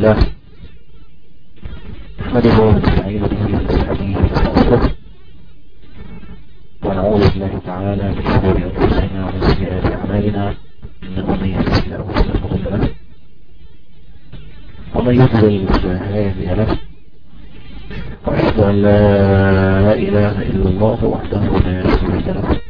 لله نحمده ونستعين به ونستهديه ونستغفره ونعوذ بالله تعالى من شرور أنفسنا ومن سيئات أعمالنا. انه من يهده الله فلا مضل له ومن يضلل فلا هادي له. وأشهد أن لا إله إلا الله وحده لا شريك له.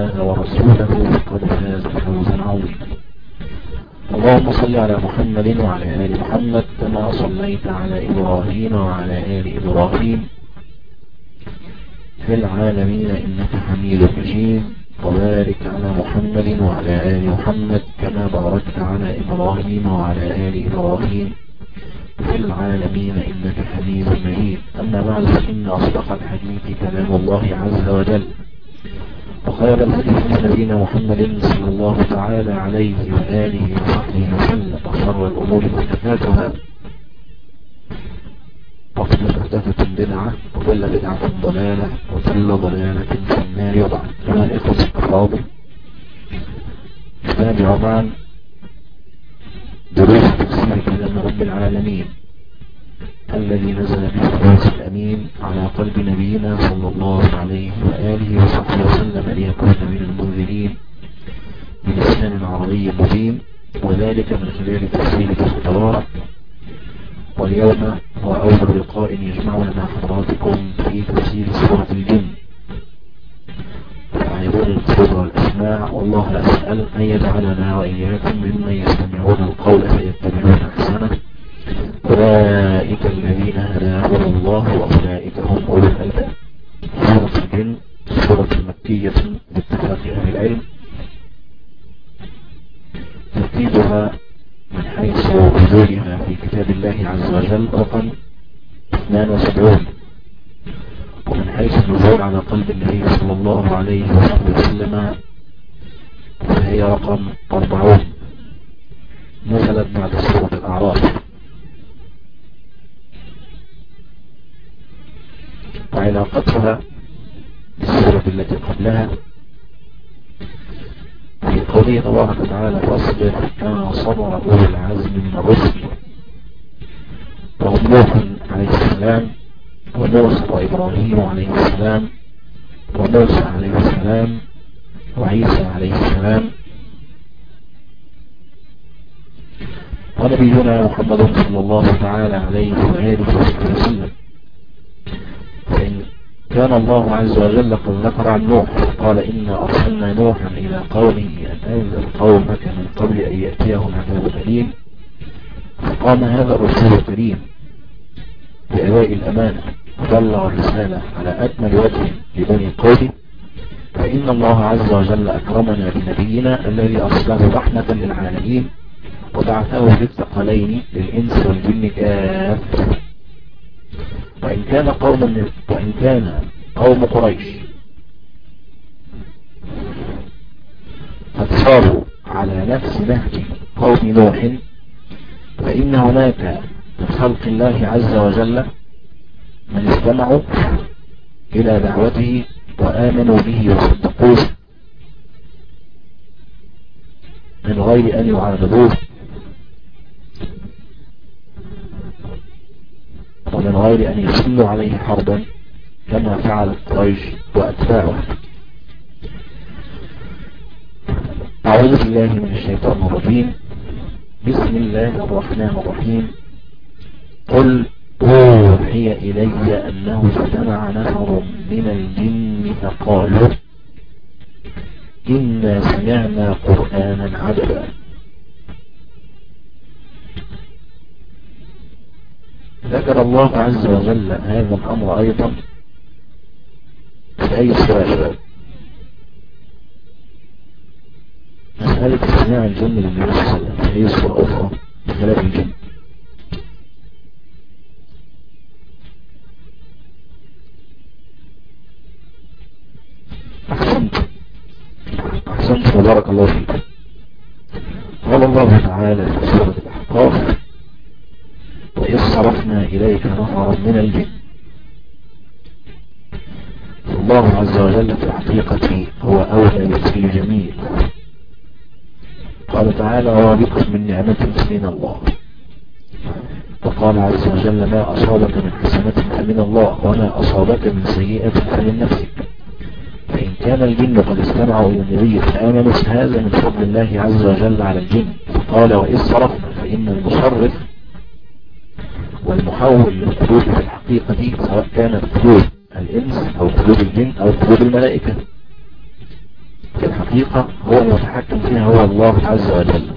الله ورسوله فقد فاز فوزا عظيما. اللهم صل على محمد وعلى آل محمد كما صليت على إبراهيم وعلى آل إبراهيم. في العالمين إنك حميد مجيد. وبارك على محمد وعلى آل محمد كما باركت على إبراهيم وعلى آل إبراهيم. في العالمين إنك حميد مجيد. أما بعد فإن أصدق الحديث كلام الله عز وجل. وخير الهدي نبينا محمد صلى الله تعالى عليه وآله وصحبه وسلم. وشر الأمور محدثاتها. وكل محدثة بدعة وكل بدعة ضلالة وكل ضلالة في النار. وبعد. كما الإخوة الأفاضل نتابع معا دروس تفسير كلام رب العالمين. الذي نزل به الروح الأمين على قلب نبينا صلى الله عليه وآله وصحبه وسلم ليكون من المنذرين بلسان عربي مبين وذلك من خلال تفسير تبارك واليوم هو أول لقاء يجمعنا مع حضراتكم في تفسير سورة الجن. فعيبون القدر والأسماع والله أسأل أن يجعلنا وإياكم ممن يستمعون القول فيتبعون أحسنه. أولئك الذين هداهم الله وأولئك هم أولو الألباب. سورة الجن سورة مكية باتفاق أهل العلم. ترتيبها من حيث وجودها في كتاب الله عز وجل رقم 72 ومن حيث النزول على قلب النبي صلى الله عليه وسلم فهي رقم 40 نزلت بعد سورة الأعراف. وعلاقتها بالسورة التي قبلها. في قوله تبارك وتعالى فاصبر كما صبر أولي العزم من الرسل. وهم نوح عليه السلام وموسى وإبراهيم عليه السلام وموسى عليه السلام وعيسى عليه السلام. ونبينا محمد صلى الله تعالى عليه وآله وسلم. فإن كان الله عز وجل قد ذكر عن نوح قال إنا أرسلنا نوحا إلى قومه أن أنزل قومك من قبل أن يأتيهم عذاب أليم. فقام هذا الرسول الكريم بأداء الأمانة وبلغ الرسالة على أكمل وجه لبني قومه فإن الله عز وجل أكرمنا بنبينا الذي أرسله رحمة للعالمين وبعثه للثقلين للإنس والجن كافة. وإن كان قوم وإن كان قوم قريش. قد صاروا على نفس نهج قوم نوح. فإن هناك من خلق الله عز وجل من استمعوا إلى دعوته وآمنوا به وصدقوه من غير أن يعارضوه. غير أن يسلوا عليه حربا كما فعلت قريش وأتباعه أعوذ بالله من الشيطان الرجيم. بسم الله الرحمن الرحيم. قل أوحي إلي أنه اجتمع نفر من الجن فقالوا إنا سمعنا قرآنا عجبا ذكر الله عز وجل هذا الأمر أيضا في أي سورة مسألة استماع الجن للنبي صلى الله عليه وسلم في أي سورة أخرى؟ بخلاف الجن. أحسنت. أحسنت. وبارك الله فيك. قال الله تعالى في إليك نفرا من الجن. الله عز وجل في الحقيقة هو أولى بكل جميل. قال تعالى وبكم من نعمة من الله وقال عز وجل ما أصابك من حسنة فمن الله وما أصابك من سيئة فمن نفسك فإن كان الجن قد استمعوا إلى النبي فآمنوا هذا من فضل الله عز وجل على الجن. قال وإذ صرفنا فإن المصرف والمحول للقلوب في الحقيقة سواء كانت قلوب الإنس أو قلوب الجن أو قلوب الملائكة. في الحقيقة هو المتحكم فيها هو الله عز وجل.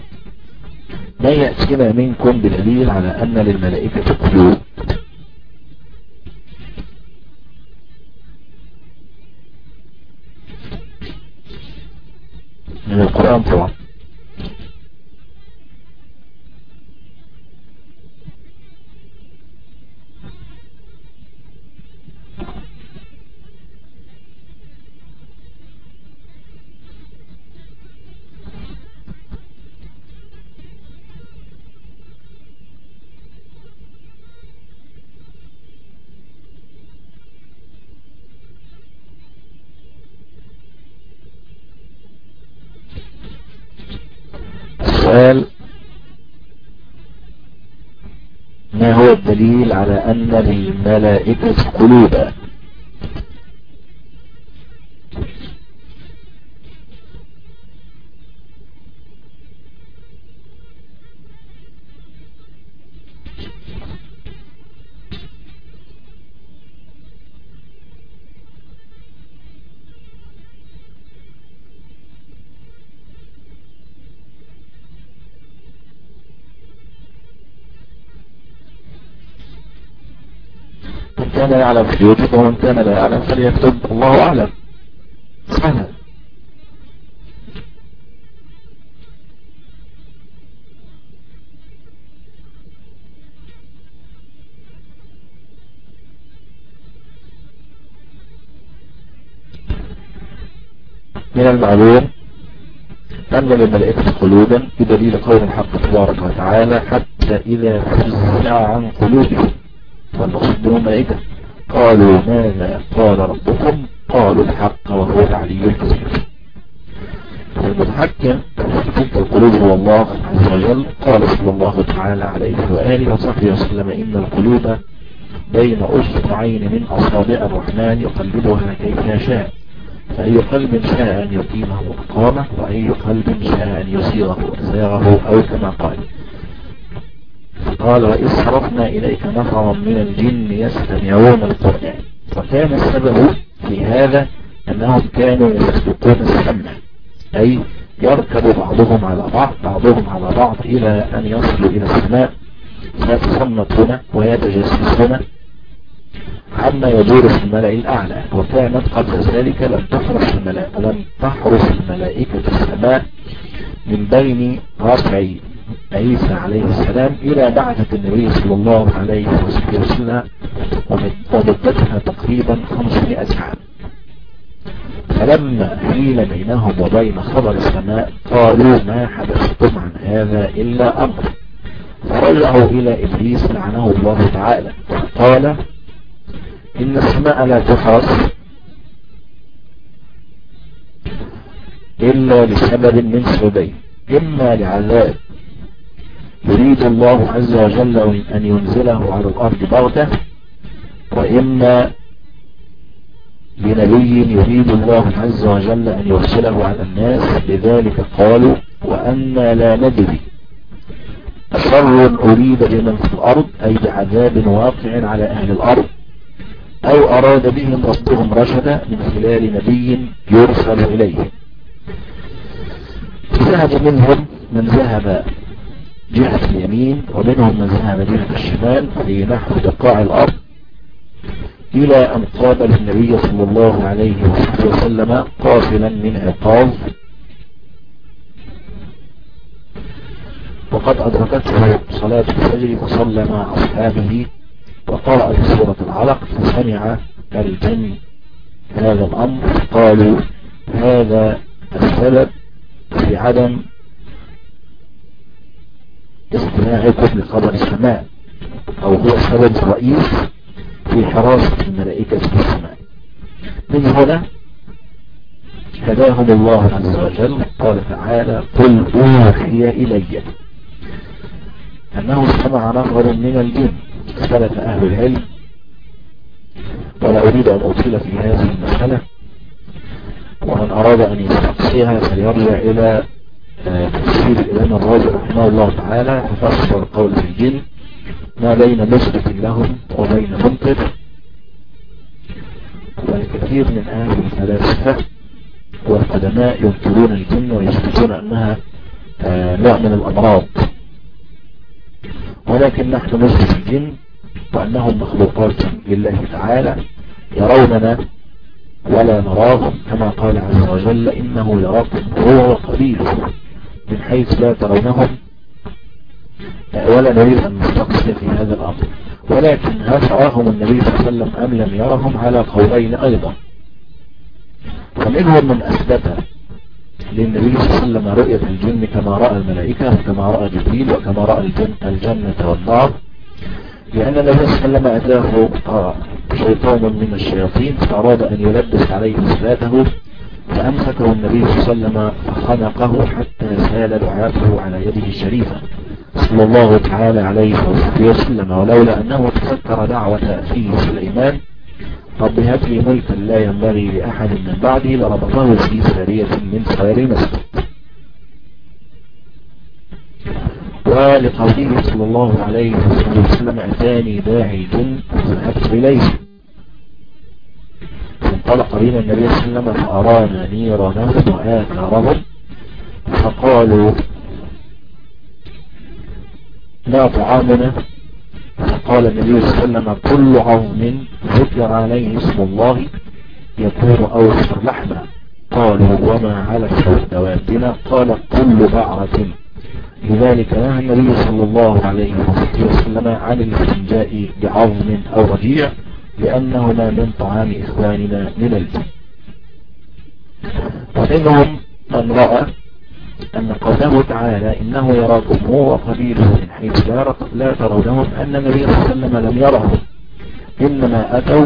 ما يأتينا منكم بدليل على أن للملائكة قلوب. من القرآن طبعا. السؤال ما هو الدليل على أن للملائكة قلوبا؟ كان يعلم فليكتب ومن كان لا يعلم فليكتب. الله أعلم. سهل من المعلوم أن للملائكة قلوبا بدليل قول الحق تبارك وتعالى حتى إذا فزع عن قلوبهم. والمقصود الملائكة. قالوا ماذا قال ربكم؟ قالوا الحق وهو العلي الكبير. المتحكم في القلوب هو الله عز وجل. قال صلى الله تعالى عليه وآله وصحبه وسلم إن القلوب بين أصبعين من أصابع الرحمن يقلبها كيف يشاء. فأي قلب شاء أن يقيمه أقامه وأي قلب شاء أن يسيره أزاغه أو كما قال. قال وإذ صرفنا إليك نفرا من الجن يستمعون القرآن وكان السبب في هذا أنهم كانوا يسبقون السمع أي يركب بعضهم على بعض بعضهم على بعض إلى أن يصلوا إلى السماء فيتصنطون ويتجسسون عما يدور في الملأ الأعلى. وكانت قبل ذلك لم تحرس الملائكة لم تحرس الملائكة السماء من بين رفع عيسى عليه السلام إلى بعثة النبي صلى الله عليه وسلم ومدتها تقريبا 500 عام. فلما حيل بينهم وبين خبر السماء قالوا ما حدثتم عن هذا إلا أمر. فرجعوا إلى إبليس لعنه الله تعالى. قال إن السماء لا تحرس إلا لسبب من سببين إما لعذاب يريد الله عز وجل أن ينزله على الأرض بغتة وإما لنبي يريد الله عز وجل أن يرسله على الناس لذلك قالوا وأنا لا ندري. شر أريد بمن في الأرض أي بعذاب واقع على أهل الأرض أو أراد بهم ربهم رشدا من خلال نبي يرسل إليهم ذهب منهم من ذهب جهة اليمين ومنهم من ذهب جهة الشمال في نحو بقاع الأرض إلى أن قابل النبي صلى الله عليه وسلم قافلا من عقاظ وقد أدركته صلاة الفجر فصلى مع أصحابه وقرأ في سورة العلق فسمع الجن هذا الأمر قالوا هذا السبب في عدم استماعكم لخبر السماء أو هو السبب الرئيس في حراسة الملائكة في السماء. من هنا هداهم الله عز وجل قال تعالى قل أوحي إلي. أنه استمع نفر من الجن اختلف أهل العلم. ولا أريد أن أطيل في هذه المسألة ومن أراد أن يستقصيها فليرجع إلى تفسير الإمام الرازي رحمه الله تعالى ففسر قول الجن ما بين مثبت لهم وبين منكر والكثير من أهل الفلاسفة والقدماء ينكرون الجن ويثبتون أنها آه، نوع من الأمراض. ولكن نحن نثبت الجن وأنهم مخلوقات لله تعالى يروننا ولا نراهم كما قال عز وجل إنه يراكم هو وقبيله من حيث لا ترونهم ولا نريد أن نستقصي في هذا الأمر. ولكن هل رآهم النبي صلى الله عليه وسلم أم لم يرهم؟ على قولين أيضا. فمنهم من أثبت للنبي صلى الله عليه وسلم رؤية الجن كما رأى الملائكة وكما رأى جبريل وكما رأى الجن الجنة والنار. لأن النبي صلى الله عليه وسلم أتاه شيطان من الشياطين فأراد أن يلبس عليه صلاته فأمسكه النبي صلى الله عليه وسلم فخنقه حتى سال لعابه على يده الشريفة صلى الله تعالى عليه وسلم ولولا أنه تذكر دعوة فيه سليمان رب هب لي ملكا لا ينبغي لأحد من بعدي لربطه في سارية من سوار المسجد. ولقوله صلى الله عليه وسلم أتاني داعي الجن فذهبت إليه. فانطلق بنا النبي صلى الله عليه وسلم فأرانا نيرانهم وآثارهم فقالوا ما طعامنا. فقال النبي صلى الله عليه وسلم كل عظم ذكر عليه اسم الله يكون أوفر لحما. قالوا وما على دوابنا قال كل بعرة. لذلك نهى النبي صلى الله عليه وسلم عن الاستنجاء بعظم أو رجيع لأنهما من طعام إخواننا من الجن ومنهم من رأى أن قوله تعالى إنه يراكم هو وقبيله من حيث لا ترونهم أن النبي صلى الله عليه وسلم لم يرهم. إنما أتوا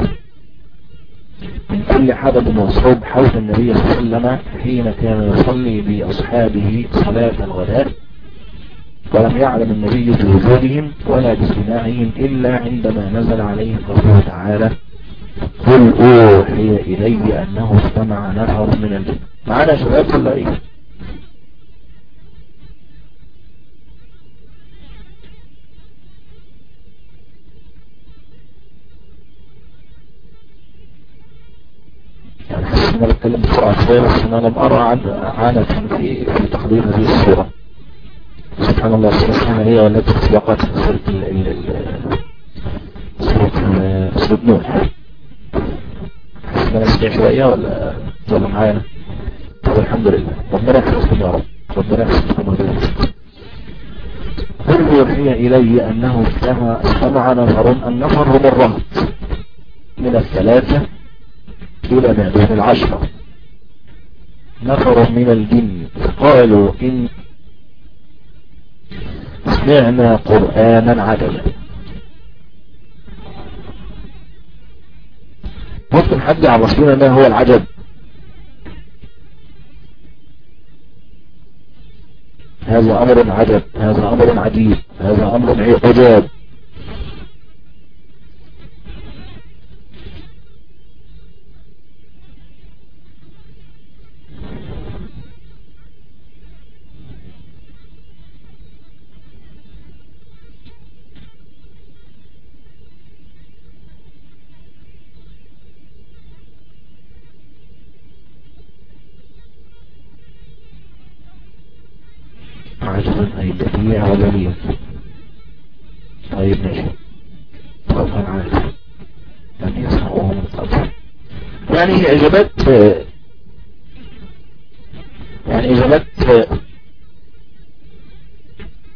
من كل حدب وصوب حول النبي صلى الله عليه وسلم حين كان يصلي بأصحابه صلاة الغداء. ولم يعلم النبي بوجودهم ولا باجتماعهم إلا عندما نزل عليه قوله تعالى. قل أوحي إلي أنه استمع نفر من الجن. معنا شباب ولا إيه؟ يعني حاسس ان أنا بتكلم بسرعة شوية بس إن أنا بقرأ عن عانة في تحضير هذه الصورة. سبحان الله سبحانه هي والتي سبقت سورة سورة نوح. أن أنا سريع شوية ولا ولا معايا طب الحمد لله. ربنا يحفظكم يا رب. ربنا يحفظكم قل يوحي إلي أنه استمع استمع نفر النفر الرهط من الثلاثة إلى ما دون العشرة. نفر من الجن. قالوا إن سمعنا قرآنا عجبا ممكن حد يعرفنا ما هو العجب. هذا أمر عجب هذا أمر عجيب هذا أمر عجاب يعني إجابات يعني إجابات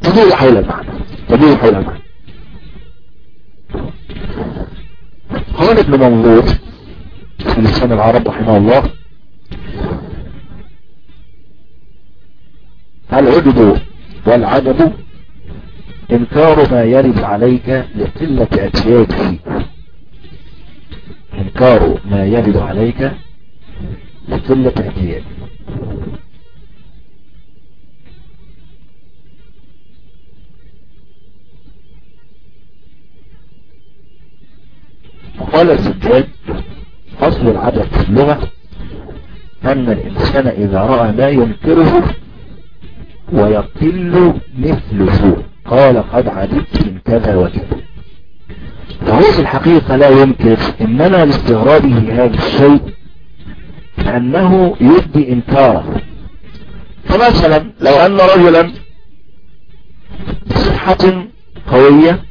تدور حول المعنى تدور حول المعنى. قال ابن منظور في لسان العرب رحمه الله العجب والعجب إنكار ما يرد عليك لقلة اعتياده انكار ما يرد عليك لقلة اعتياده قال الزجاج أصل العدد في اللغة. أن الإنسان إذا رأى ما ينكره ويقل مثله قال قد عددت من كذا وكذا. فهو في الحقيقة لا ينكر إنما لاستغرابه هذا الشيء أنه يدي إنكاره. فمثلا لو أن رجلا بصحة قوية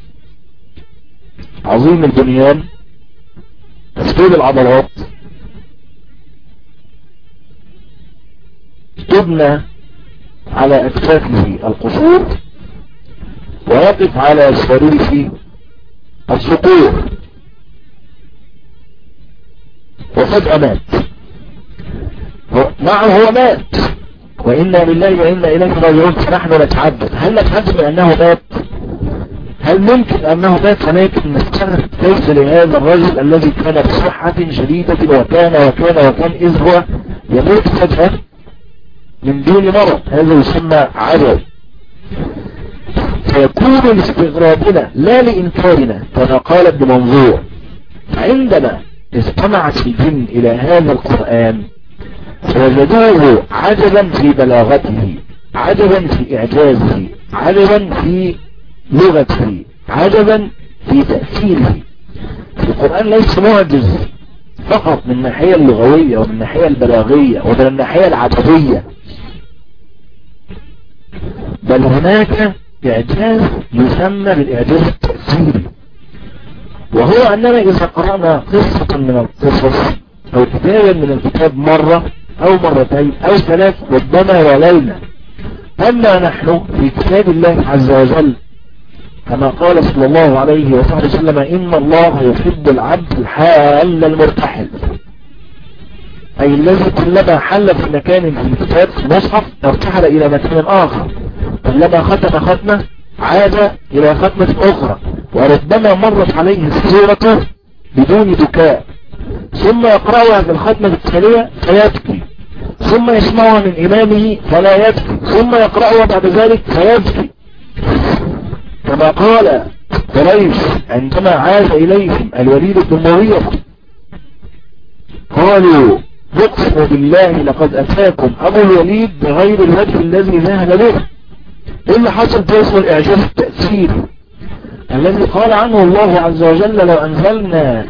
عظيم البنيان تسديد العضلات تبنى على أكتافه القصور ويقف على شريف الصقور. وفجأة مات نعم هو مات. وإنا لله وإنا إليه راجعون. فنحن نتعبد. هل نتعبد بأنه مات؟ هل ممكن أنه مات ولكن نستغرب كيف لهذا الرجل الذي كان بصحة شديدة وكان وكان وكان إذ هو يموت فجأة من دون مرض. هذا يسمى عجب فيكون لاستغرابنا لا لإنكارنا. كما قال ابن منظور عندما استمعت الجن إلى هذا القرآن فوجدوه عجبا في بلاغته عجبا في إعجازه عجبا في لغته عجبا في تأثيره. القرآن ليس معجز فقط من الناحية اللغوية ومن الناحية البلاغية ومن الناحية العددية بل هناك إعجاز يسمى بالإعجاز التأثيري. وهو أننا إذا قرأنا قصة من القصص أو كتابا من الكتاب مرة أو مرتين أو ثلاث ربما ولينا أما نحن في كتاب الله عز وجل كما قال صلى الله عليه وصحبه وسلم إن الله يحب العبد الحال المرتحل. أي الذي كلما حل في مكان في الكتاب مصحف ارتحل إلى مكان آخر. كلما ختم ختمة عاد إلى ختمة أخرى وربما مرت عليه السورة بدون بكاء ثم يقرأها في الختمة التالية فيبكي ثم يسمعها من إمامه فلا يبكي. ثم يقرأها بعد ذلك فيبكي كما قال قريش عندما عاد إليهم الوليد بن مغيرة قالوا يقسم بالله لقد أتاكم أبو الوليد بغير الوجه الذي ذهب به. إيه اللي حصل ده اسمه الإعجاز التأثيري الذي قال عنه الله عز وجل لو أنزلنا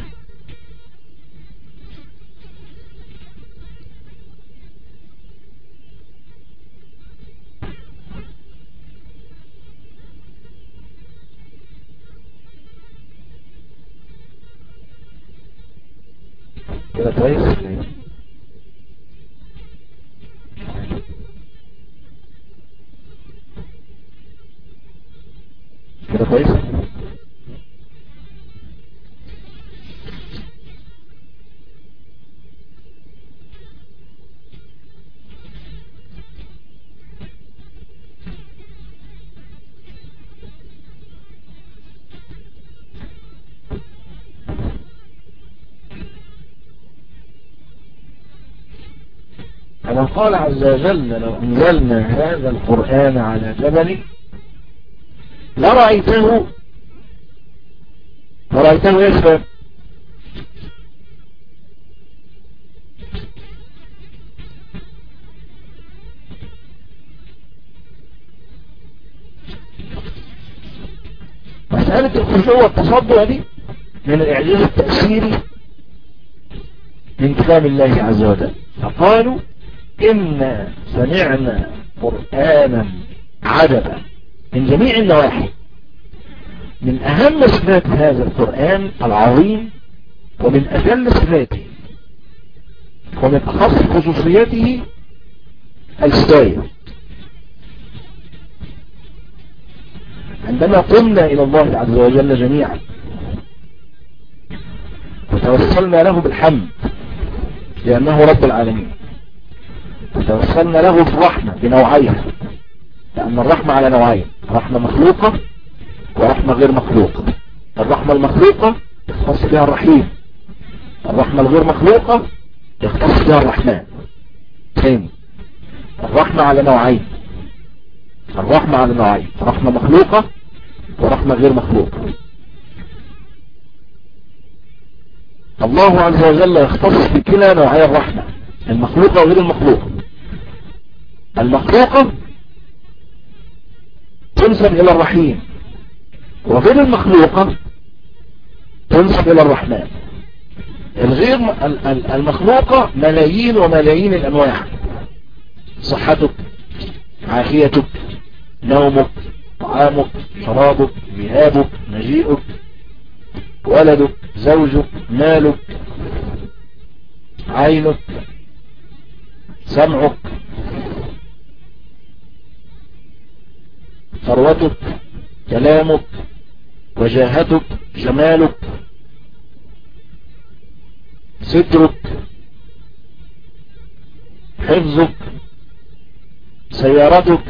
كده كويس؟ كده كويس؟ قال عز وجل لو أنزلنا هذا القرآن على جبل لرأيته لرأيته يشفى مسألة الخشوع والتصدع دي من الإعجاز التأثيري من كلام الله عز وجل. فقالوا إنا سمعنا قرآنا عجبا. من جميع النواحي. من أهم صفات هذا القرآن العظيم ومن أجل صفاته ومن أخص خصوصياته الساية عندما قمنا إلى الله عز وجل جميعا وتوسلنا له بالحمد لأنه رب العالمين وتوسلنا له بالرحمة بنوعيها لأن الرحمة على نوعين رحمة مخلوقة ورحمة غير مخلوقة. الرحمة المخلوقة يختص بها الرحيم. الرحمة الغير مخلوقة يختص بها الرحمن. ثاني الرحمة على نوعين. الرحمة على نوعين. رحمة مخلوقة ورحمة غير مخلوقة. الله عز وجل يختص بكلا نوعي الرحمة. المخلوقة وغير المخلوقة. المخلوقة تنسب إلى الرحيم. وغير المخلوقة تنسب إلى الرحمن. الغير المخلوقة ملايين وملايين الأنواع. صحتك عافيتك نومك طعامك شرابك ذهابك مجيئك ولدك زوجك مالك عينك سمعك ثروتك كلامك وجاهتك جمالك سترك حفظك سيارتك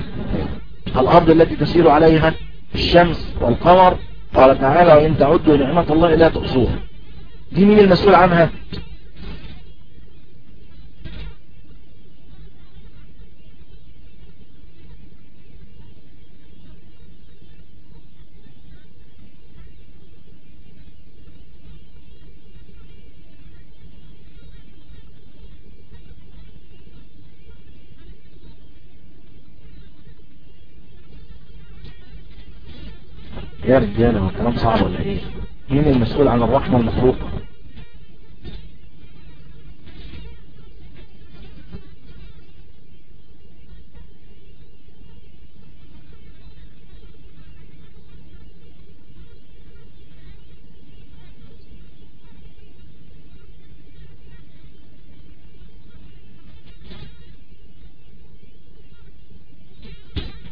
الأرض التي تسير عليها الشمس والقمر. قال تعالى وإن تعدوا نعمة الله لا تقصوها دي مين المسؤول عنها؟ يا رجال هو كلام صعب ولا إيه؟ مين المسؤول عن الرحمة المخلوقة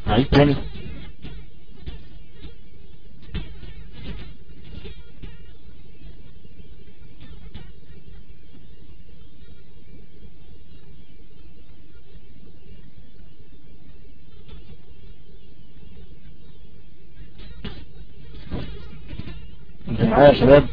عيد تاني؟ معايا يا شباب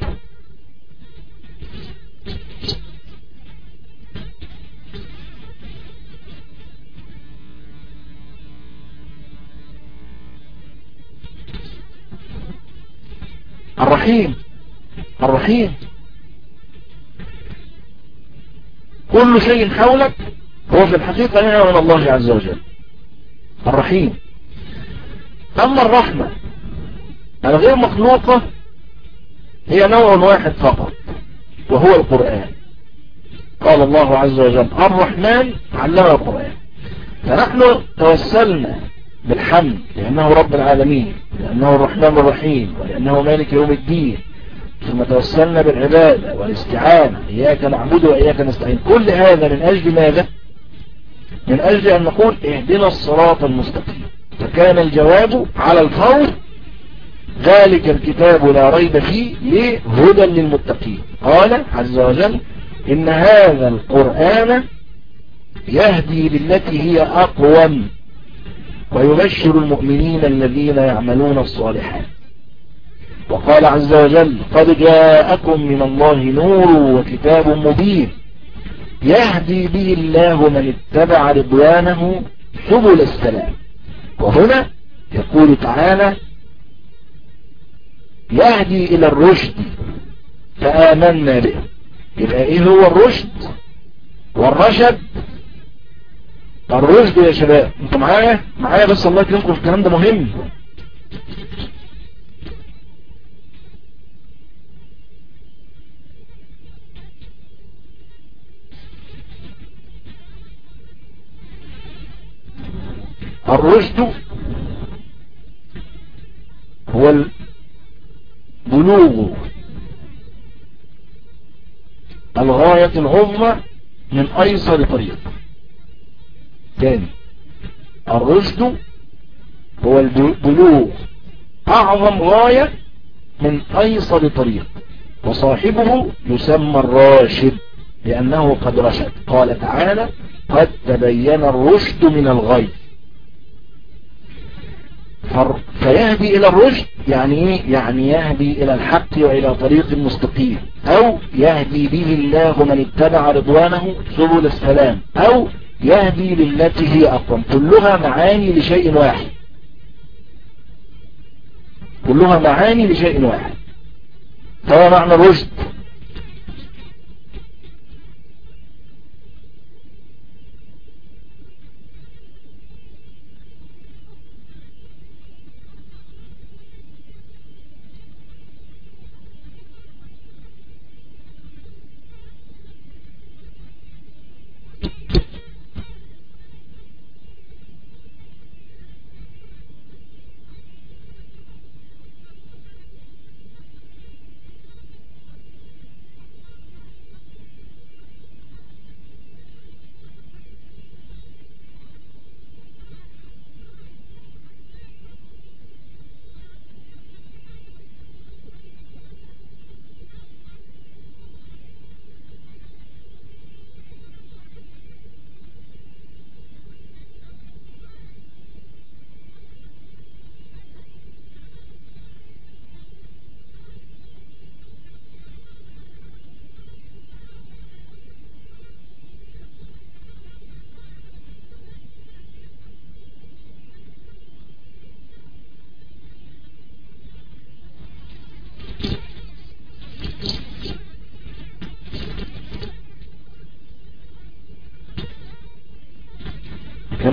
الرحيم. الرحيم. كل شيء حولك هو في الحقيقة نعمة من الله عز وجل. الرحيم. أما الرحمة الغير مخلوقة هي نوع واحد فقط وهو القرآن. قال الله عز وجل الرحمن علم القرآن. فنحن توسلنا بالحمد لأنه رب العالمين لأنه الرحمن الرحيم ولأنه مالك يوم الدين. ثم توسلنا بالعبادة والاستعانة إياك نعبد وإياك نستعين. كل هذا من أجل ماذا؟ من أجل أن نقول اهدنا الصراط المستقيم. فكان الجواب على الفور ذلك الكتاب لا ريب فيه ليه هدى للمتقين. قال عز وجل إن هذا القرآن يهدي للتي هي أقوم ويبشر المؤمنين الذين يعملون الصالحات. وقال عز وجل قد جاءكم من الله نور وكتاب مبين يهدي به الله من اتبع رضوانه سبل السلام. وهنا يقول تعالى يهدي إلى الرشد فآمنا به. يبقى إيه هو الرشد؟ والرشد؟ الرشد يا شباب أنتوا معايا؟ معايا بس الله يكرمكم الكلام ده مهم. الرشد هو البلوغ الغاية العظمى من أيسر طريق. ثاني الرشد هو البلوغ. أعظم غاية من أيسر طريق. وصاحبه يسمى الراشد لأنه قد رشد. قال تعالى قد تبين الرشد من الغي. فيهدي إلى الرشد يعني إيه؟ يعني يهدي إلى الحق وإلى طريق مستقيم. أو يهدي به الله من اتبع رضوانه سبل السلام. أو يهدي للتي هي أقوم. كلها معاني لشيء واحد. كلها معاني لشيء واحد. فهو معنى الرشد.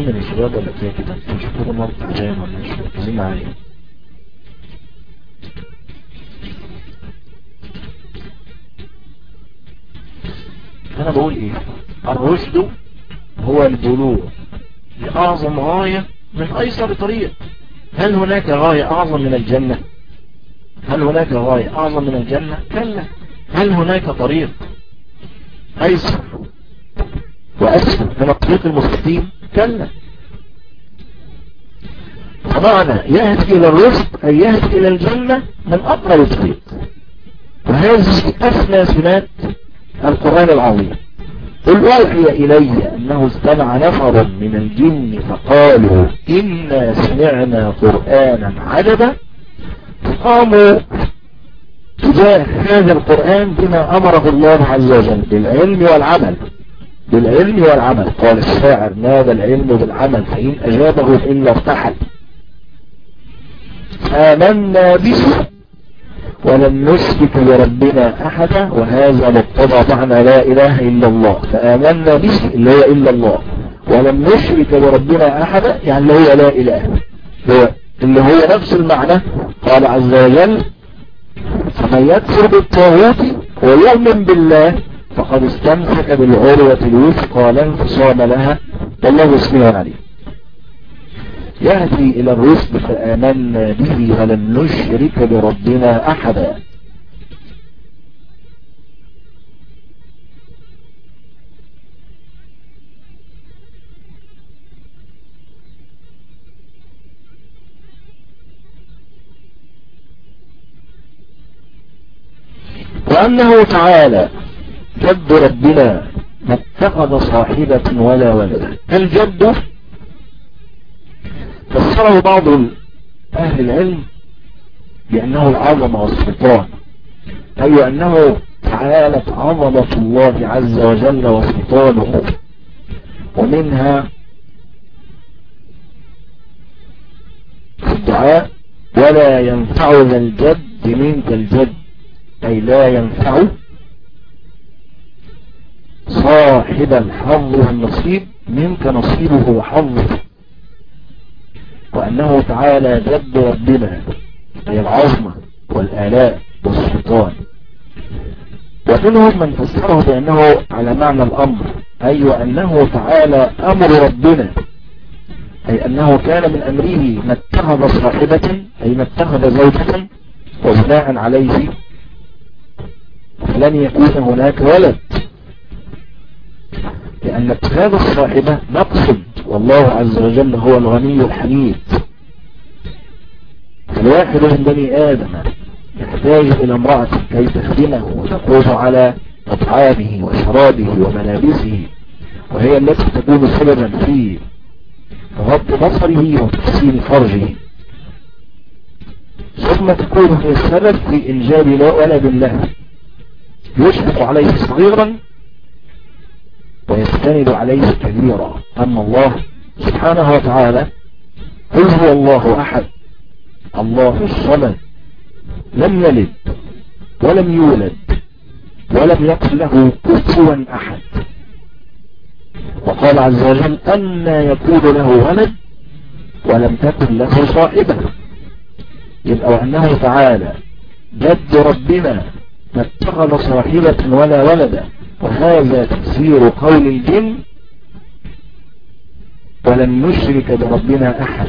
كمل الشباب ولا كده كده كده مرة عشان ولا مش مركزين معايا. أنا بقول إيه؟ الرشد هو البلوغ لأعظم غاية من أيسر طريق. هل هناك غاية أعظم من الجنة؟ هل هناك غاية أعظم من الجنة؟ كلا. هل هناك طريق أيسر وأسفل من الطريق المستقيم؟ كلا فمعنى يهدي إلى الرزق أي يهدي إلى الجنة من أقرب الطريق. وهذه أثنى سمات القرآن العظيم. قل أوحي إلي أنه استمع نفر من الجن فقالوا إنا سمعنا قرآنا عجبا. فقاموا تجاه هذا القرآن بما أمره الله عز وجل بالعلم والعمل. بالعلم والعمل. قال الشاعر نادى العلم بالعمل؟ فإن أجابه إلا ارتحل آمنا به ولن نشرك بربنا أحدا وهذا مقتضى معنى لا إله إلا الله. فآمنا به اللي هو إلا الله ولن نشرك بربنا أحدا يعني اللي هو لا إله اللي هو نفس المعنى. قال عز وجل فمن يكفر بالطاغوت ويؤمن بالله فقد استمسك بالعروة الوثقى لا انفصام لها والله سميع عليه يهدي إلى الرشد فآمنا به ولن نشرك بربنا أحدا؟ وأنه تعالى جد ربنا ما اتخذ صاحبة ولا ولد. الجد فسره بعض أهل العلم بأنه العظمة والسلطان. أي أنه تعالت عظمة الله عز وجل وسلطانه. ومنها الدعاء ولا ينفع ذا الجد منك الجد. أي لا ينفع صاحب الحظ والنصيب منك نصيبه وحظه. وأنه تعالى جد ربنا أي العظمة والآلاء والسلطان. ومنهم من فسره بأنه على معنى الأمر أي أيوة أنه تعالى أمر ربنا أي أنه كان من أمره ما اتخذ صاحبة أي ما اتخذ زوجة وبناء عليه لن يكون هناك ولد. لأن اتخاذ الصاحبة مقصد والله عز وجل هو الغني الحميد. الواحد من بني آدم يحتاج إلى امرأة كي تخدمه وتقوم على أطعامه وشرابه وملابسه وهي التي تكون سببا في غض بصره وتحسين فرجه. ثم تكون هي السبب في إنجاب ولد له. يشفق عليه صغيرا ويستند عليه كبيرا. أما الله سبحانه وتعالى قل هو الله أحد. الله الصمد. لم يلد ولم يولد ولم يقل له كفوا أحد. وقال عز وجل أن يكون له ولد ولم تكن له صائبة. يبقى وأنه تعالى جد ربنا ما اتخذ صاحبة ولا ولدا. وهذا تفسير قول الجن ولن نشرك بربنا أحد.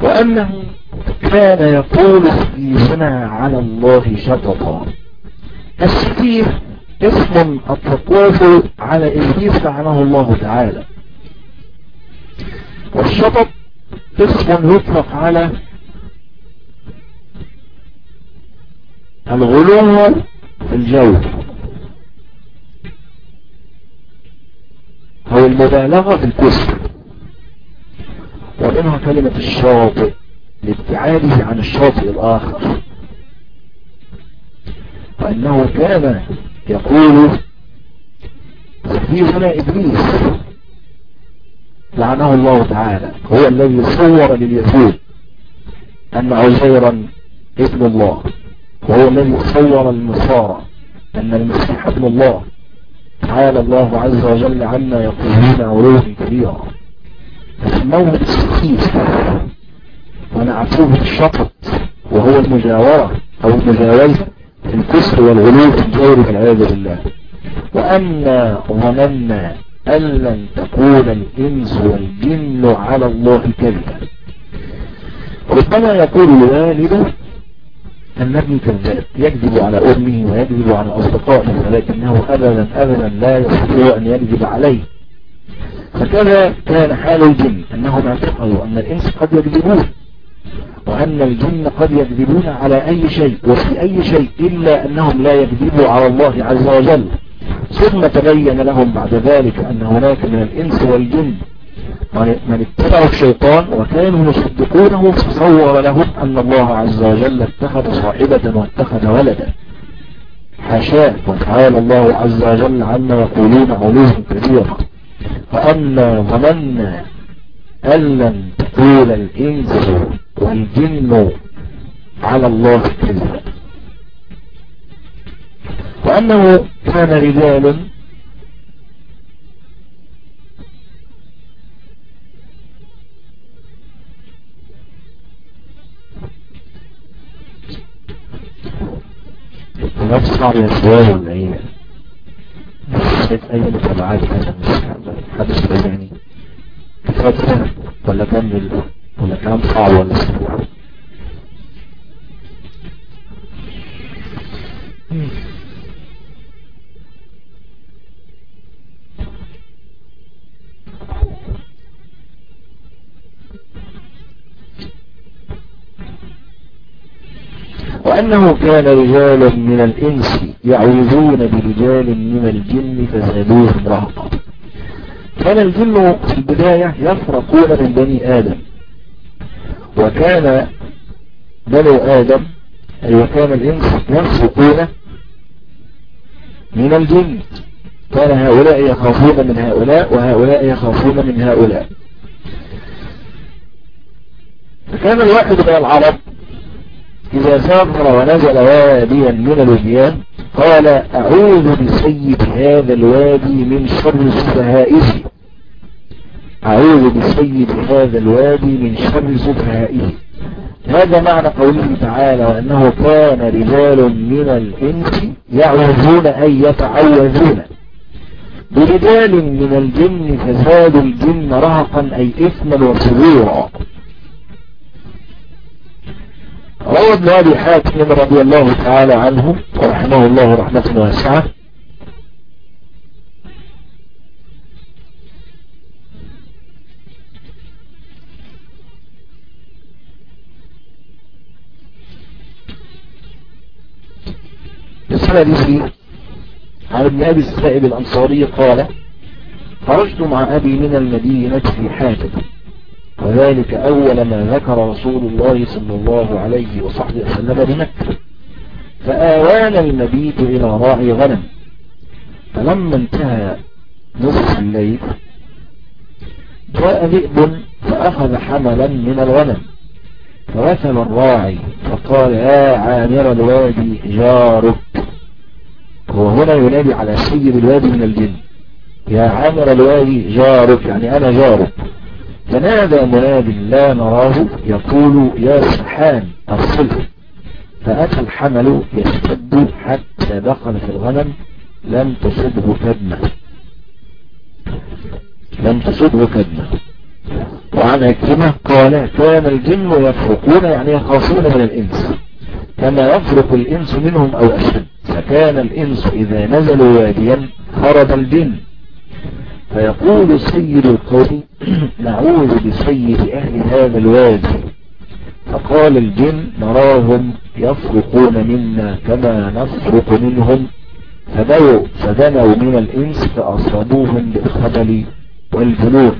وأنه كان يقول سفيهنا على الله شططا. السفيه اسم التطواف على إبليس لعنه الله تعالى. والشطط اسم يطلق على الغلو في الجو. أو المبالغة في الكسر ومنها كلمة الشاطئ لابتعاده عن الشاطئ الآخر. وأنه كان يقول في هنا إبليس لعنه الله تعالى هو الذي صور لليهود أن عزيرا ابن الله وهو الذي صور النصارى أن المسيح ابن الله. تعالى الله عز وجل عما يقولون علوا كبيرا. فسموه بالسخيف ونعفوه بالشطط وهو المجاورة أو المجاوزة الكسر والغلو الجور والعياذ بالله. وأنا ظننا أن لن تكون الإنس والجن على الله كذبا. ربما يقول الوالد أن ابني كذاب يكذب على أمه ويكذب على أصدقائه ولكنه أبدا أبدا لا يستطيع أن يكذب عليه. فكذا كان حال الجن أنهم اعتقدوا أن الإنس قد يكذبون. وأن الجن قد يكذبون على أي شيء وفي أي شيء إلا أنهم لا يكذبوا على الله عز وجل. ثم تبين لهم بعد ذلك أن هناك من الإنس والجن من اتبعوا الشيطان وكانوا يصدقونه فصور لهم أن الله عز وجل اتخذ صاحبة واتخذ ولدا. حاشاه وتعالى الله عز وجل عما يقولون علوه كثيرا وأنا ظننا أن لن تقول الإنس والجن على الله كذبا. وأنه كان رجال نفس صعب يسواه ولا إيه شايف اي متابعات هذا مش حدث يعني كفاية ولا كان ولا كلام صعب ولا سهل وأنه كان رجال من الإنس يعوذون برجال من الجن فزادوهم رهقا. كان الجن في البداية يفرقون من بني آدم. وكان بنو آدم أي وكان الإنس يفرقون من الجن. كان هؤلاء يخافون من هؤلاء وهؤلاء يخافون من هؤلاء. فكان الواحد من العرب إذا سافر ونزل واديا من الوديان قال أعوذ بسيد هذا الوادي من شر سفهائه أعوذ بسيد هذا الوادي من شر سفهائه هذا معنى قوله تعالى وأنه كان رجال من الإنس يعوذون أن يتعوذون. برجال من الجن فزادوا الجن رهقا أي إثما وسرورا. روى ابن أبي حاتم رضي الله تعالى عنه ورحمه الله رحمة واسعة بسنده عن ابن أبي السائب الأنصاري قال خرجت مع أبي من المدينة في حاجة وذلك أول ما ذكر رسول الله صلى الله عليه وصحبه وسلم بمكة. فآوانا المبيت إلى راعي غنم. فلما انتهى نصف الليل جاء ذئب فأخذ حملا من الغنم. فوثب الراعي فقال يا عامر الوادي جارك هو هنا ينادي على سيد الوادي من الجن. يا عامر الوادي جارك يعني أنا جارك. فنادى مناد لا نراه يقول يا سحان أرسله فأتى الحمل يشتد حتى دخل في الغنم لم تصبه كدمة. لم تصبه كدمة. وعن أكرمة قال كان الجن يفرقون يعني يخافون من الإنس. كما يفرق الإنس منهم أو أشد. فكان الإنس إذا نزلوا واديا خرج الجن. فيقول سيد القوم نعوذ بسيد أهل هذا الوادي. فقال الجن نراهم يفرقون منا كما نفرق منهم. فدنوا, فدنوا من الإنس فأصابوهم بالخبل والجنون.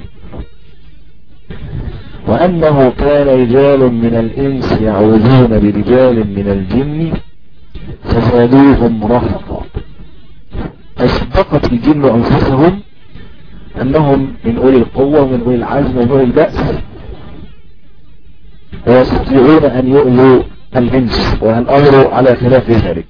وأنه كان رجال من الإنس يعوذون برجال من الجن فزادوهم رهقا أصدقت الجن أنفسهم أنهم من أولي القوة ومن أولي العزم ومن أولي البأس. ويستطيعون أن يؤذوا الإنس والأمر على خلاف ذلك.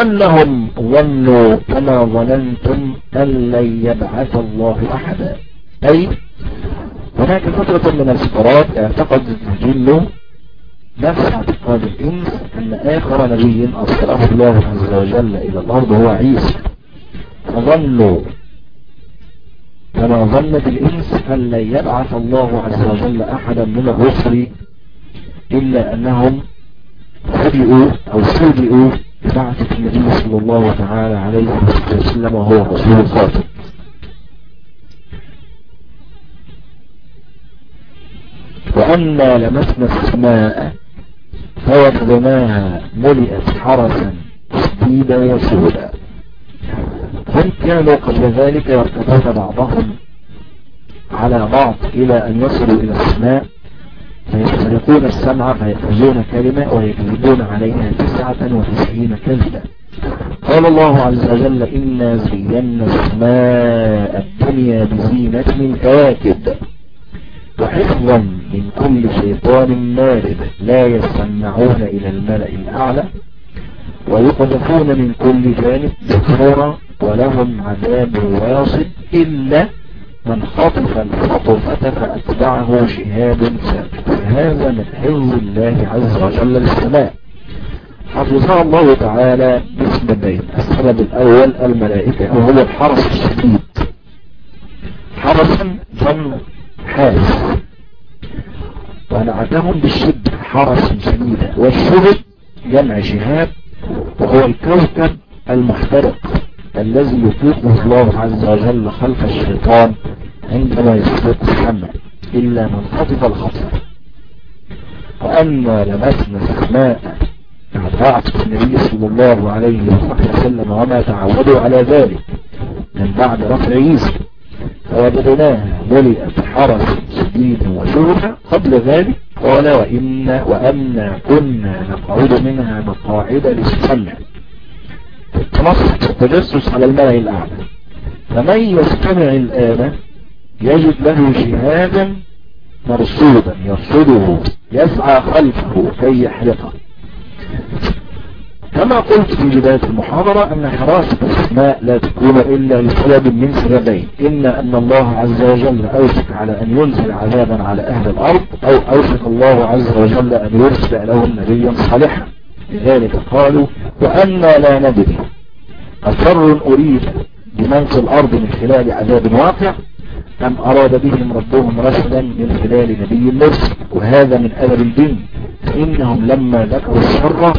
وأنهم ظنوا كما ظننتم أن لن يبعث الله أحدا. أي هناك فترة من الفترات اعتقد الجن نفس اعتقاد الإنس أن آخر نبي أرسله الله عز وجل إلى الأرض هو عيسى. فظنوا كما ظنت الإنس أن لن يبعث الله عز وجل أحدا من الرسل إلا أنهم فجئوا أو فوجئوا ببعثة النبي صلى الله تعالى عليه وسلم وهو الرسول الخاتم وأنا لمسنا السماء فوجدناها ملئت حرسا شديدا وسودا هم كانوا قبل ذلك يرتبون بعضهم على بعض إلى أن يصلوا إلى السماء؟ فيسترقون السمع فيأخذون كلمة ويكذبون عليها تسعة وتسعين كذبة قال الله عز وجل إنا زينا السماء الدنيا بزينة من كواكب وحفظا من كل شيطان مارد لا يستمعون إلى الملأ الأعلى ويقذفون من كل جانب دكتورا ولهم عذاب واصب إلا من خطف الخطفة فأتبعه شهاب ثابت. فهذا من حفظ الله عز وجل للسماء. حفظها الله تعالى بسببين السبب الأول الملائكة أو هو الحرس الشديد. حرسا جمع حارس. ونعتهم بالشدة حرس شديدا والشهد جمع شهاب وهو الكوكب المحترق. الذي يطلقه الله عز وجل خلف الشيطان عندما يسبق محمد إلا من خطف الخطف. وأما لمسنا السماء بعد النبي صلى الله عليه وسلم وما تعودوا على ذلك من بعد رفع عيسى فوجدناها ملئت حرس شديد وشهرة. قبل ذلك قال وإن وأنا كنا نقعد منها مقاعد للسمع. التنصت والتجسس على الملأ الأعلى. فمن يستمع الآن يجد له شهادا مرصودا يرصده يسعى خلفه كي يحرقه كما قلت في بداية المحاضرة أن حراسة السماء لا تكون إلا لسبب من سببين. إما أن الله عز وجل أوشك على أن ينزل عذابا على أهل الأرض أو أوشك الله عز وجل أن يرسل لهم نبيا صالحا. لذلك قالوا وأنا لا ندري. أشر أريد بمن في الأرض من خلال عذاب واقع أم أراد بهم ربهم رشدا من خلال نبي مرسل وهذا من أدب الدين فإنهم لما ذكروا الشر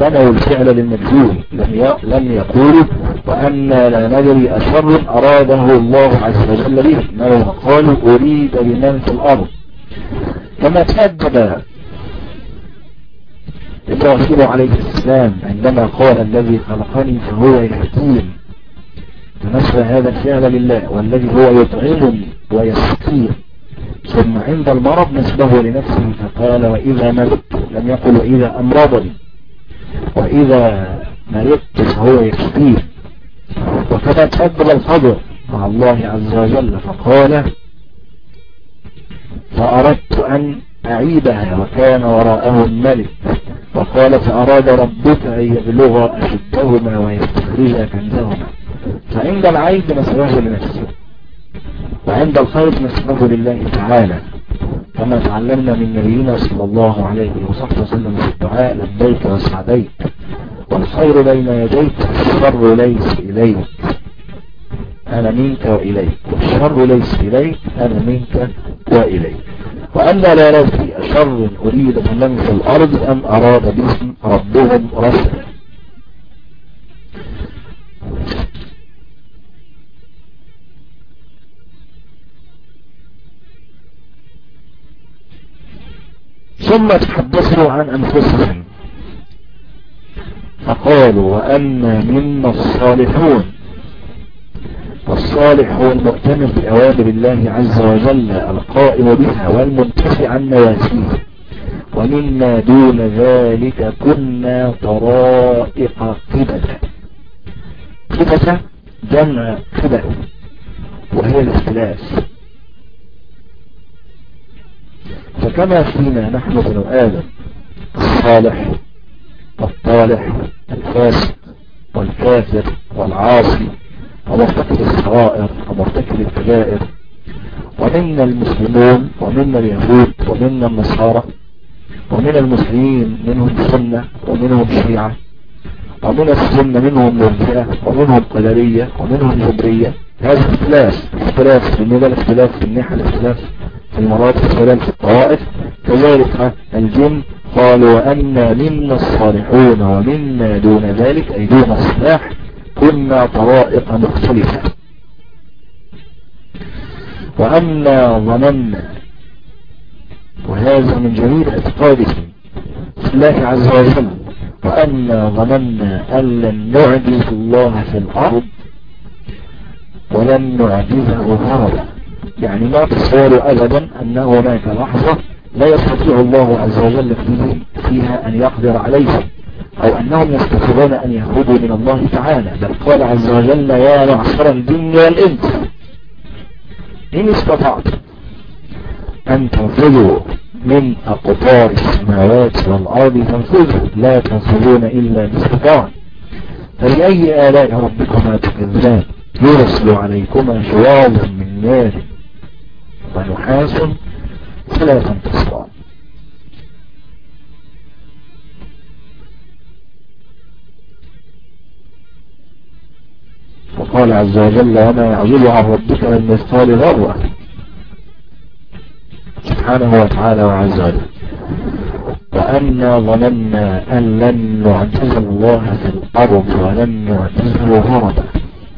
بنوا الفعل للمجهول لم لم يقولوا وأنا لا ندري أشر أراده الله عز وجل به. قالوا أريد بمن في الأرض. كما تأدب إبراهيم عليه السلام عندما قال الذي خلقني فهو يهدين فنسب هذا الفعل لله والذي هو يطعمني ويسقين ثم عند المرض نسبه لنفسه فقال وإذا مرضت لم يقل وإذا أمرضني. وإذا مرضت فهو يكفيه وكذا تفضل الخضر مع الله عز وجل فقال فأردت أن أعيدها وكان وراءه الملك. وقال فأراد ربك أن يبلغ أشدهما ويستخرج كنزهما فعند العيد نسبه لنفسه. وعند الخير نسبه لله تعالى. كما تعلمنا من نبينا صلى الله عليه وصحبه وسلم في الدعاء لبيك وسعديك. والخير بين يديك والشر ليس إليك. أنا منك وإليك. والشر ليس إليك أنا منك وإليك. وأنا لا نفي أشر أريد من في الأرض أم أراد بهم ربهم رسلا. ثم تحدثوا عن أنفسهم. فقالوا وأن منا الصالحون. والصالح هو المؤتمر بأوامر الله عز وجل القائم بها والمنتفع عن نواسيه ومنا دون ذلك كنا طرائق قبلة. قبلة جمع قبل وهي الاختلاف فكما فينا نحن بن آدم الصالح والطالح الفاسق والكافر والعاصي ومرتكب الصغائر ومرتكب الكبائر. ومنا المسلمون ومنا اليهود ومنا النصارى ومن المسلمين منهم سنة ومنهم شيعة ومن السنة منهم مرجئة ومنهم قدرية ومنهم جبرية. هذا اختلاف اختلاف في المدى الاختلاف في النحل الاختلاف في المراتب اختلاف في الطوائف. كذلك الجن قالوا وأنا منا الصالحون ومنا دون ذلك أي دون الصلاح. كنا طرائق مختلفة. وأنا ظننا وهذا من جميل اعتقادهم في الله عز وجل وأنا ظننا أن لن نعجز الله في الأرض ولن نعجزه هربا يعني ما تصور أبدا أنه هناك لحظة لا يستطيع الله عز وجل فيها أن يقدر عليهم أو أنهم يستطيعون أن يهربوا من الله تعالى. بل قال عز وجل يا معشر الجن والإنس إن استطعت أن تنفذوا من أقطار السماوات والأرض تنفذوا لا تنفذون إلا باستطاع فلأي آلاء ربكما تكذبان؟ يرسل عليكما شواظ من نار ونحاس فلا تنتصران وقال عز وجل وما يعجل عن ربك من مثقال ذرة. سبحانه وتعالى وعز وجل. وأنا ظننا أن لن نعجز الله في الأرض ولن نعجزه هربا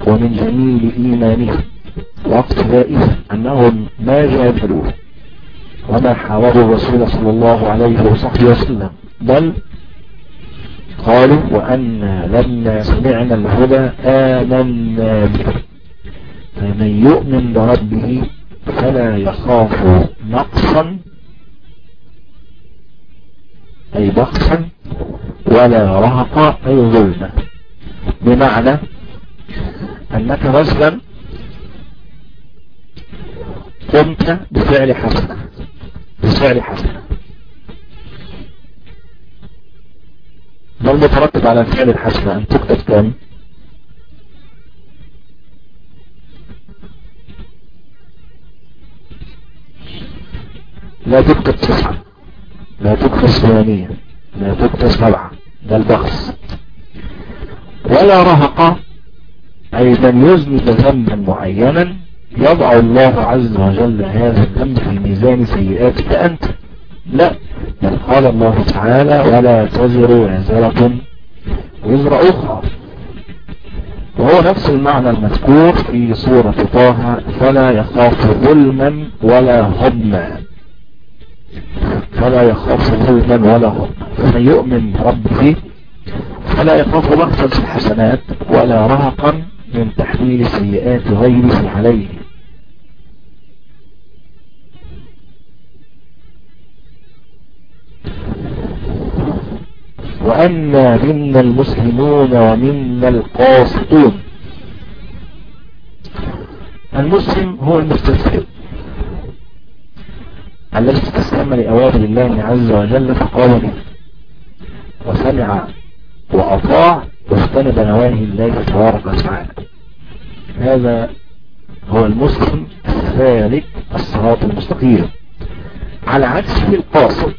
ومن جميل إيمانهم واقتدائهم أنهم ما جادلوه. وما حاولوا الرسول صلى الله عليه وصحبه وسلم. بل قالوا وأنا لما سمعنا الهدى آمنا به. فمن يؤمن بربه فلا يخاف نقصا أي بخسا ولا رهقا أي ظلما بمعنى أنك مثلا قمت بفعل حسنة بفعل حسنة. ما المترتب على فعل الحسنة أن تكتب كم لا تكتب تسعة لا تكتب ثمانية لا تكتب سبعة ده البخس. ولا رهق أي من يذنب ذنبا معينا يضع الله عز وجل هذا الذنب في ميزان سيئاتك أنت. لا. بل قال الله تعالى ولا تزر وزرة وزر أخرى. وهو نفس المعنى المذكور في سورة طه فلا يخاف ظلما ولا هضما. فلا يخاف ظلما ولا هضما. فمن يؤمن بربه فلا يخاف بخسا في الحسنات ولا رهقا من تحميل سيئات غيره عليه. وأنا منا المسلمون ومنا القاسطون. المسلم هو المستسلم. الذي استسلم لأوامر الله عز وجل فقال وسمع وأطاع واجتنب نواهي الله تبارك وتعالى. هذا هو المسلم الثالث الصراط المستقيم. على عكس القاصد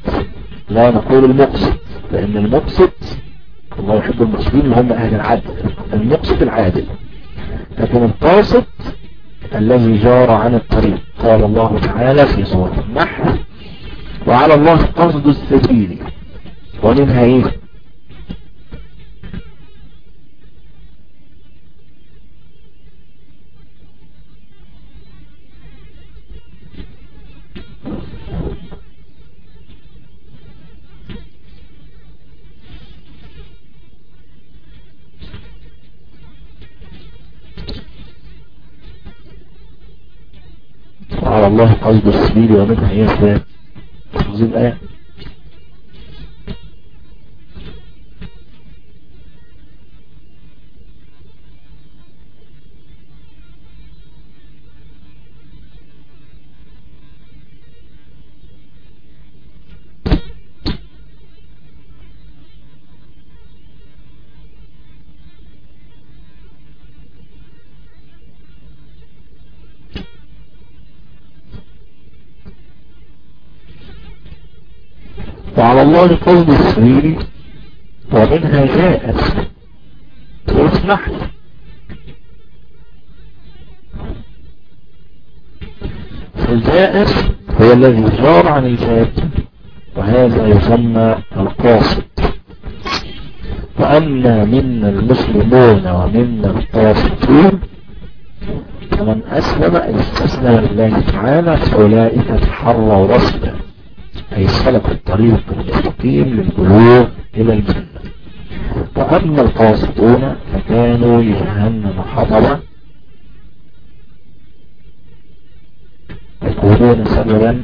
لا نقول المقصد لأن المقصد الله يحب المقصدين اللي هم أهل العدل. المقصد العادل. لكن القاصد الذي جار عن الطريق. قال الله تعالى في سورة النحل وعلى الله قصد السبيل. ومنها إيه؟ وعلى الله قصد السبيل ومنها فلان تفضيل الآية وعلى الله قصد السبيل ومنها جاءت سورة نحل فالجائر هو الذي جار عن الجاد وهذا يسمى القاصد. وأما منا المسلمون ومنا القاسطون فمن أسلم استسلم لله تعالى فأولئك تحروا رشدا أي سلك الطريق المستقيم للبلوغ إلى الجنة. وأما القاسطون فكانوا لجهنم حطبا يكونون سببا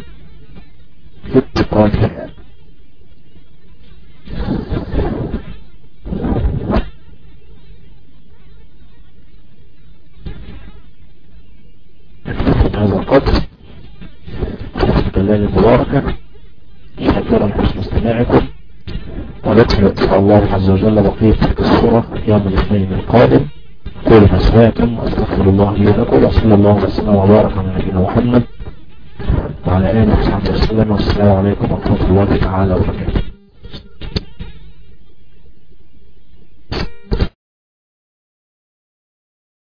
في اتقادها هذا القدر الله المباركة شكرا حسن استماعكم. ونكمل إن شاء الله عز وجل بقية تلك الصورة يوم الاثنين القادم. قول ما سمعتم واستغفر الله لي ولكم وصلى الله وسلم وبارك على نبينا محمد. وعلى آله وصحبه وسلم والسلام عليكم ورحمة الله تعالى وبركاته.